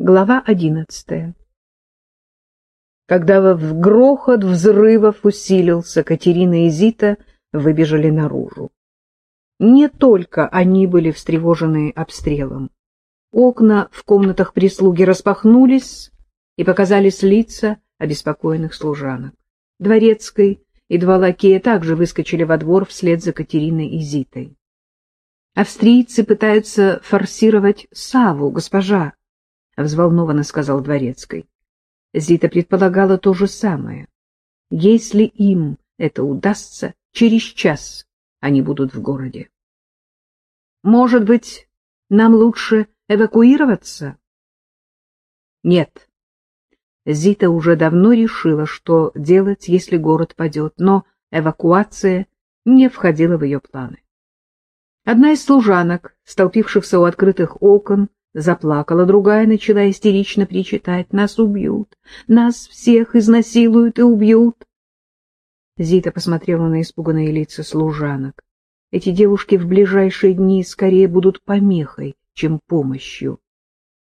Глава одиннадцатая Когда в грохот взрывов усилился, Катерина и Зита выбежали наружу. Не только они были встревожены обстрелом. Окна в комнатах прислуги распахнулись, и показались лица обеспокоенных служанок. Дворецкой и два лакея также выскочили во двор вслед за Катериной и Зитой. «Австрийцы пытаются форсировать Саву, госпожа», — взволнованно сказал Дворецкой. Зита предполагала то же самое. Если им это удастся, через час они будут в городе. Может быть, нам лучше эвакуироваться? Нет. Зита уже давно решила, что делать, если город падет, но эвакуация не входила в ее планы. Одна из служанок, столпившихся у открытых окон, Заплакала другая, начала истерично причитать. Нас убьют, нас всех изнасилуют и убьют. Зита посмотрела на испуганные лица служанок. Эти девушки в ближайшие дни скорее будут помехой, чем помощью.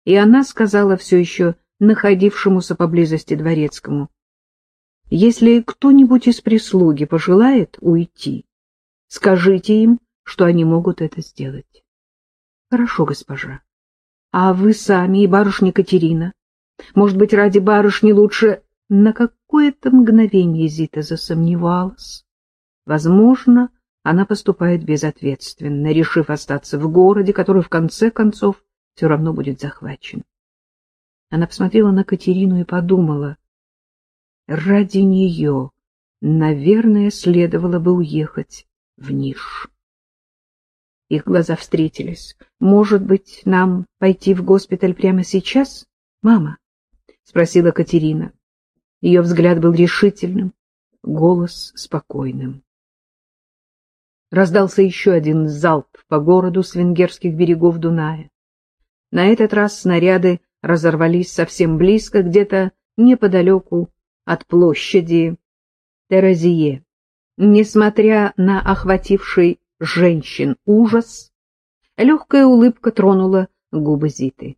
И она сказала все еще находившемуся поблизости дворецкому, «Если кто-нибудь из прислуги пожелает уйти, скажите им, что они могут это сделать». «Хорошо, госпожа». А вы сами и барышня Катерина? Может быть, ради барышни лучше... На какое-то мгновение Зита засомневалась. Возможно, она поступает безответственно, решив остаться в городе, который в конце концов все равно будет захвачен. Она посмотрела на Катерину и подумала, ради нее, наверное, следовало бы уехать в Ниш. Их глаза встретились. «Может быть, нам пойти в госпиталь прямо сейчас, мама?» — спросила Катерина. Ее взгляд был решительным, голос спокойным. Раздался еще один залп по городу с венгерских берегов Дуная. На этот раз снаряды разорвались совсем близко, где-то неподалеку от площади Теразие. Несмотря на охвативший женщин ужас, легкая улыбка тронула губы Зиты.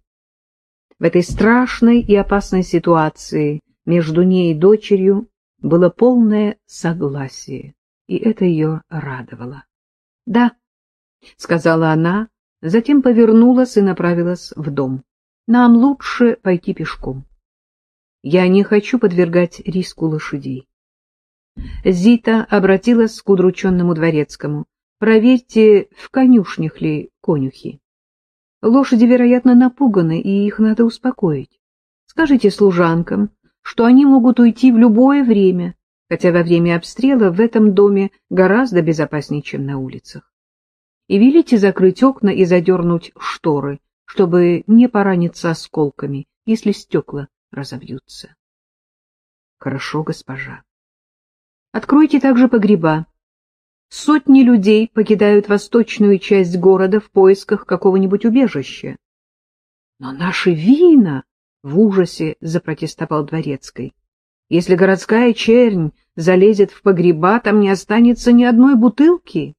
В этой страшной и опасной ситуации между ней и дочерью было полное согласие, и это ее радовало. — Да, — сказала она, затем повернулась и направилась в дом. — Нам лучше пойти пешком. Я не хочу подвергать риску лошадей. Зита обратилась к удрученному дворецкому. Проверьте, в конюшнях ли конюхи. Лошади, вероятно, напуганы, и их надо успокоить. Скажите служанкам, что они могут уйти в любое время, хотя во время обстрела в этом доме гораздо безопаснее, чем на улицах. И велите закрыть окна и задернуть шторы, чтобы не пораниться осколками, если стекла разобьются. Хорошо, госпожа. Откройте также погреба, Сотни людей покидают восточную часть города в поисках какого-нибудь убежища. Но наши вина, — в ужасе запротестовал Дворецкий, — если городская чернь залезет в погреба, там не останется ни одной бутылки.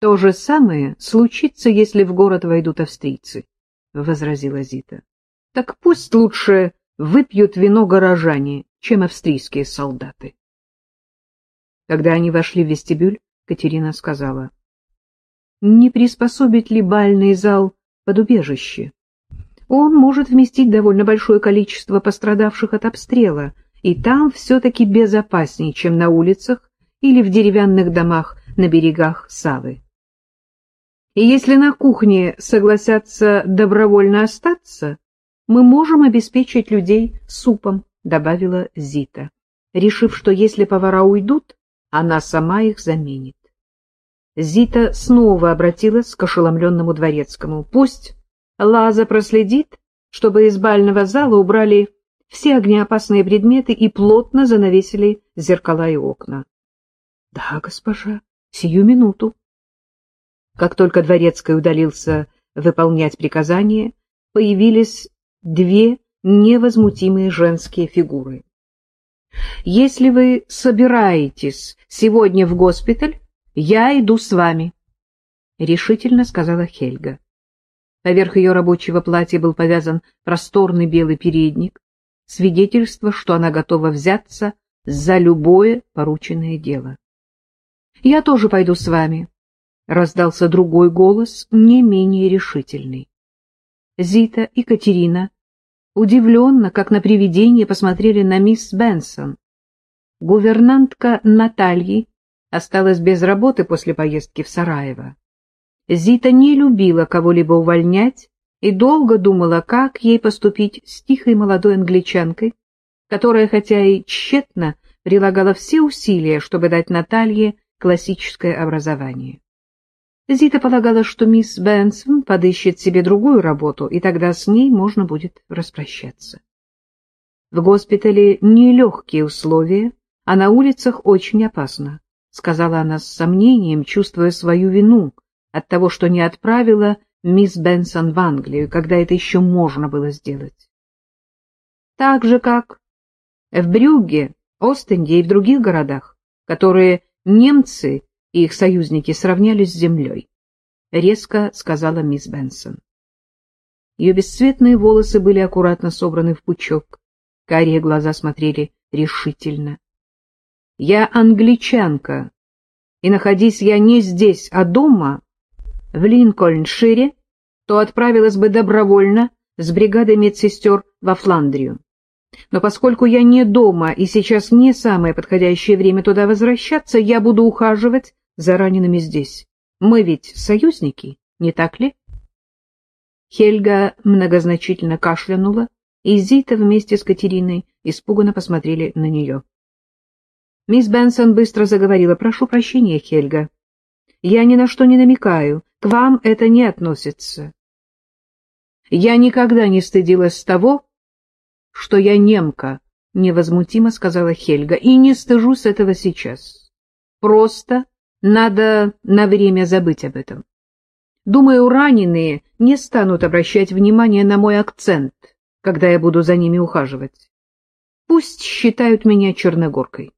То же самое случится, если в город войдут австрийцы, — возразила Зита. Так пусть лучше выпьют вино горожане, чем австрийские солдаты. Когда они вошли в вестибюль, Катерина сказала, «Не приспособить ли бальный зал под убежище? Он может вместить довольно большое количество пострадавших от обстрела, и там все-таки безопаснее, чем на улицах или в деревянных домах на берегах Савы. И если на кухне согласятся добровольно остаться, мы можем обеспечить людей супом», — добавила Зита, решив, что если повара уйдут, она сама их заменит. Зита снова обратилась к ошеломленному дворецкому. Пусть Лаза проследит, чтобы из бального зала убрали все огнеопасные предметы и плотно занавесили зеркала и окна. — Да, госпожа, сию минуту. Как только дворецкий удалился выполнять приказание, появились две невозмутимые женские фигуры. Если вы собираетесь сегодня в госпиталь, я иду с вами, — решительно сказала Хельга. Поверх ее рабочего платья был повязан просторный белый передник, свидетельство, что она готова взяться за любое порученное дело. — Я тоже пойду с вами, — раздался другой голос, не менее решительный. Зита и Катерина удивленно, как на привидение, посмотрели на мисс Бенсон. Гувернантка Натальи осталась без работы после поездки в Сараево. Зита не любила кого-либо увольнять и долго думала, как ей поступить с тихой молодой англичанкой, которая, хотя и тщетно, прилагала все усилия, чтобы дать Наталье классическое образование. Зита полагала, что мисс Бенсон подыщет себе другую работу, и тогда с ней можно будет распрощаться. В госпитале нелегкие условия, а на улицах очень опасно, сказала она с сомнением, чувствуя свою вину от того, что не отправила мисс Бенсон в Англию, когда это еще можно было сделать. Так же, как в Брюгге, Остенде и в других городах, которые немцы и их союзники сравнялись с землей, — резко сказала мисс Бенсон. Ее бесцветные волосы были аккуратно собраны в пучок, карие глаза смотрели решительно. — Я англичанка, и, находись я не здесь, а дома, в Линкольншире, то отправилась бы добровольно с бригадой медсестер во Фландрию. Но поскольку я не дома и сейчас не самое подходящее время туда возвращаться, я буду ухаживать за ранеными здесь. Мы ведь союзники, не так ли? Хельга многозначительно кашлянула, и Зита вместе с Катериной испуганно посмотрели на нее. Мисс Бенсон быстро заговорила. «Прошу прощения, Хельга. Я ни на что не намекаю. К вам это не относится. Я никогда не стыдилась того, что я немка, — невозмутимо сказала Хельга, — и не стыжусь этого сейчас. Просто надо на время забыть об этом. Думаю, раненые не станут обращать внимание на мой акцент, когда я буду за ними ухаживать. Пусть считают меня черногоркой.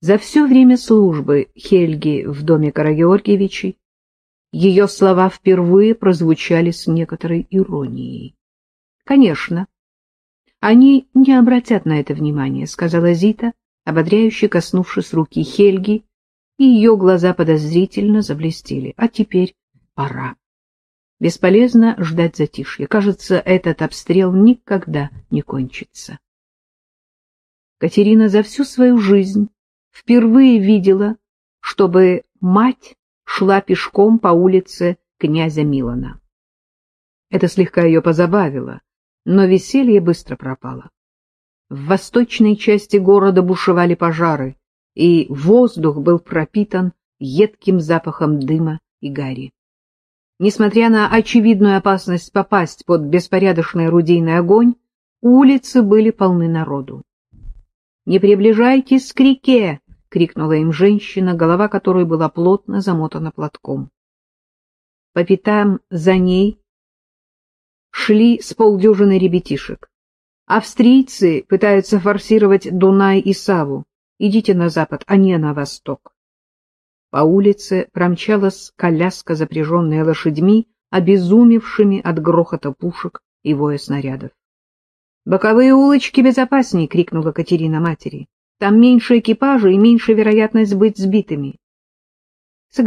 За все время службы Хельги в доме Карагеоргиевичей ее слова впервые прозвучали с некоторой иронией. «Конечно, они не обратят на это внимания», — сказала Зита, ободряюще коснувшись руки Хельги и ее глаза подозрительно заблестели. А теперь пора. Бесполезно ждать затишья. Кажется, этот обстрел никогда не кончится. Катерина за всю свою жизнь впервые видела, чтобы мать шла пешком по улице князя Милана. Это слегка ее позабавило, но веселье быстро пропало. В восточной части города бушевали пожары, и воздух был пропитан едким запахом дыма и гари. Несмотря на очевидную опасность попасть под беспорядочный орудийный огонь, улицы были полны народу. «Не приближайтесь к реке!» — крикнула им женщина, голова которой была плотно замотана платком. По пятам за ней шли с полдюжины ребятишек. Австрийцы пытаются форсировать Дунай и Саву. Идите на запад, а не на восток. По улице промчалась коляска, запряженная лошадьми, обезумевшими от грохота пушек и воя снарядов. — Боковые улочки безопасней! — крикнула Катерина матери. — Там меньше экипажа и меньше вероятность быть сбитыми.